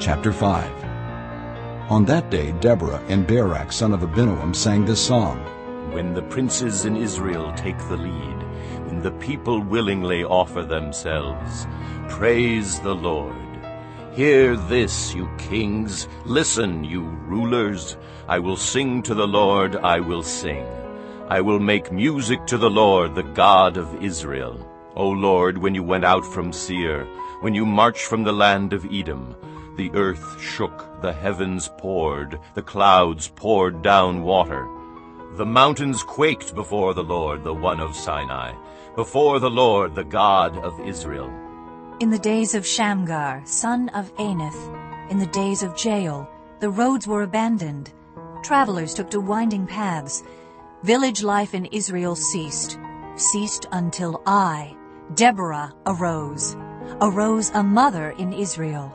Chapter 5 On that day Deborah and Barak son of Abinoam sang this song. When the princes in Israel take the lead, when the people willingly offer themselves, praise the Lord. Hear this, you kings. Listen, you rulers. I will sing to the Lord, I will sing. I will make music to the Lord, the God of Israel. O Lord, when you went out from Seir, when you marched from the land of Edom, the earth shook, the heavens poured, the clouds poured down water. The mountains quaked before the Lord, the one of Sinai, before the Lord, the God of Israel. In the days of Shamgar, son of Anath, in the days of Jael, the roads were abandoned. Travelers took to winding paths. Village life in Israel ceased, ceased until I, Deborah, arose, arose a mother in Israel.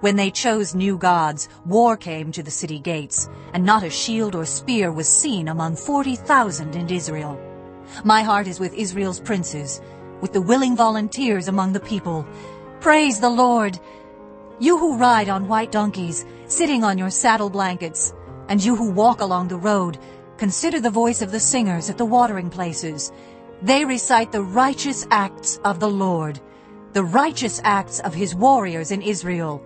When they chose new gods, war came to the city gates, and not a shield or spear was seen among forty thousand in Israel. My heart is with Israel's princes, with the willing volunteers among the people. Praise the Lord! You who ride on white donkeys, sitting on your saddle blankets, and you who walk along the road, consider the voice of the singers at the watering places. They recite the righteous acts of the Lord, the righteous acts of his warriors in Israel.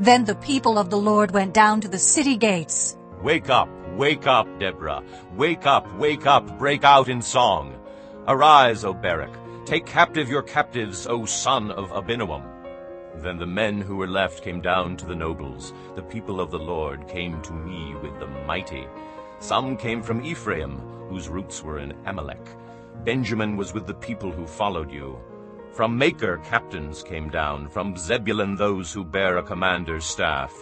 Then the people of the Lord went down to the city gates. Wake up, wake up, Deborah. Wake up, wake up, break out in song. Arise, O Barak. Take captive your captives, O son of Abinoam. Then the men who were left came down to the nobles. The people of the Lord came to me with the mighty. Some came from Ephraim, whose roots were in Amalek. Benjamin was with the people who followed you. From Makir captains came down, from Zebulun those who bear a commander's staff.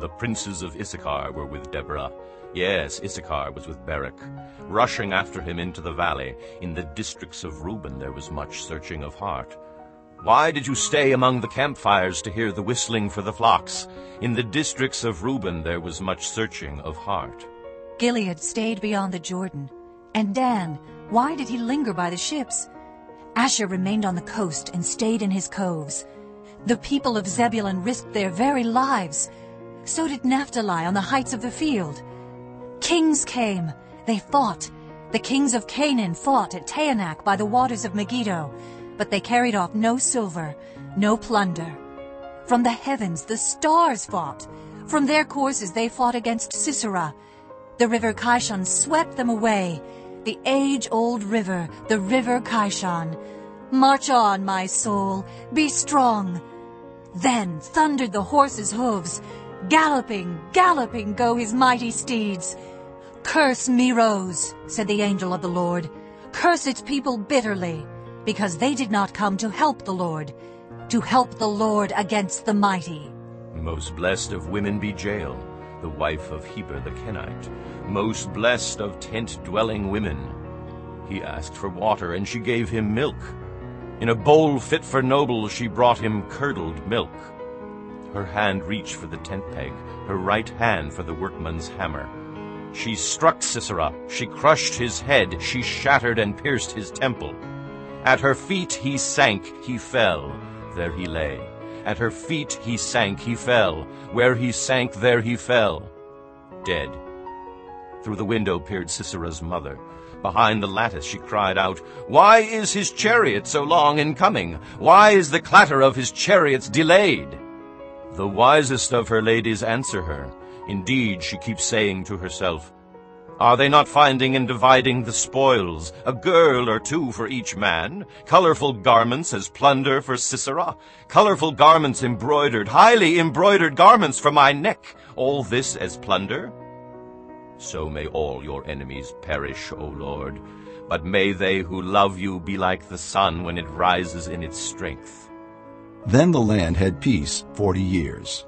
The princes of Issachar were with Deborah. Yes, Issachar was with Barak. Rushing after him into the valley, in the districts of Reuben there was much searching of heart. Why did you stay among the campfires to hear the whistling for the flocks? In the districts of Reuben there was much searching of heart. Gilead stayed beyond the Jordan. And Dan, why did he linger by the ships? Asher remained on the coast and stayed in his coves. The people of Zebulun risked their very lives. So did Naphtali on the heights of the field. Kings came. They fought. The kings of Canaan fought at Taanach by the waters of Megiddo, but they carried off no silver, no plunder. From the heavens the stars fought. From their courses they fought against Sisera. The river Kishon swept them away. The age-old river, the river Kishon. March on, my soul, be strong. Then thundered the horses' hooves. Galloping, galloping go his mighty steeds. Curse Meroz, said the angel of the Lord. Curse its people bitterly, because they did not come to help the Lord, to help the Lord against the mighty. Most blessed of women be Jael, the wife of Heber the Kenite, most blessed of tent-dwelling women. He asked for water, and she gave him milk. In a bowl fit for nobles she brought him curdled milk. Her hand reached for the tent peg, her right hand for the workman's hammer. She struck Sisera, she crushed his head, she shattered and pierced his temple. At her feet he sank, he fell, there he lay. At her feet he sank, he fell, where he sank there he fell, dead. Through the window peered Sisera's mother. Behind the lattice she cried out, Why is his chariot so long in coming? Why is the clatter of his chariots delayed? The wisest of her ladies answer her. Indeed, she keeps saying to herself, Are they not finding and dividing the spoils, a girl or two for each man, colorful garments as plunder for Sisera, colorful garments embroidered, highly embroidered garments for my neck, all this as plunder? So may all your enemies perish, O Lord, but may they who love you be like the sun when it rises in its strength. Then the land had peace forty years.